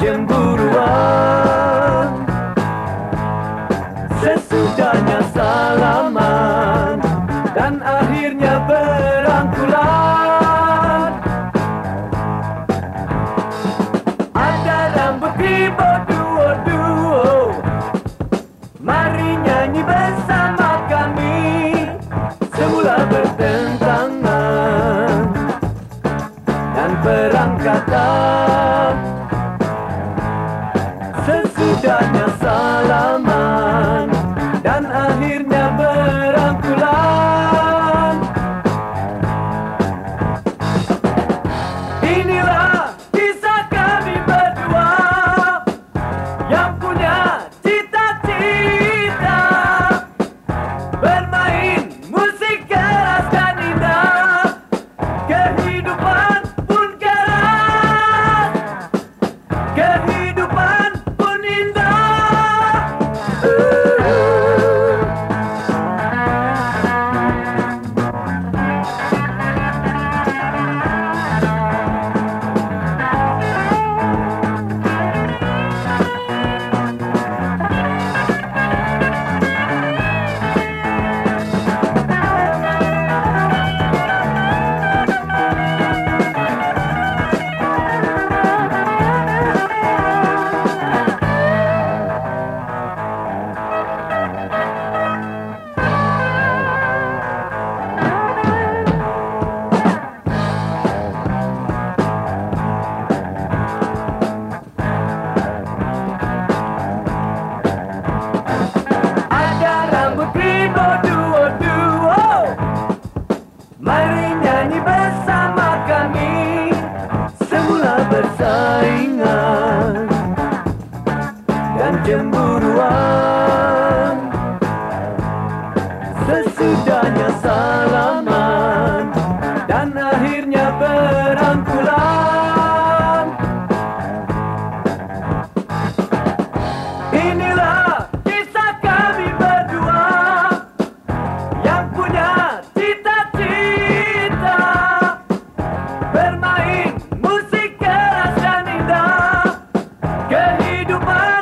cemburuan. Sesudahnya salaman Dan akhirnya berangkulan. Ada rambut ribo duo-duo Mari nyanyi bersama kami. Semula bertentangan Dan perang kata Sesudahnya salaman Dan akhirnya berangkulan. Inilah kisah kami berdua Yang punya cita-cita Bermain musik keras dan indah. Kehidupan saingan dan cemburuan. Sesudah Bye.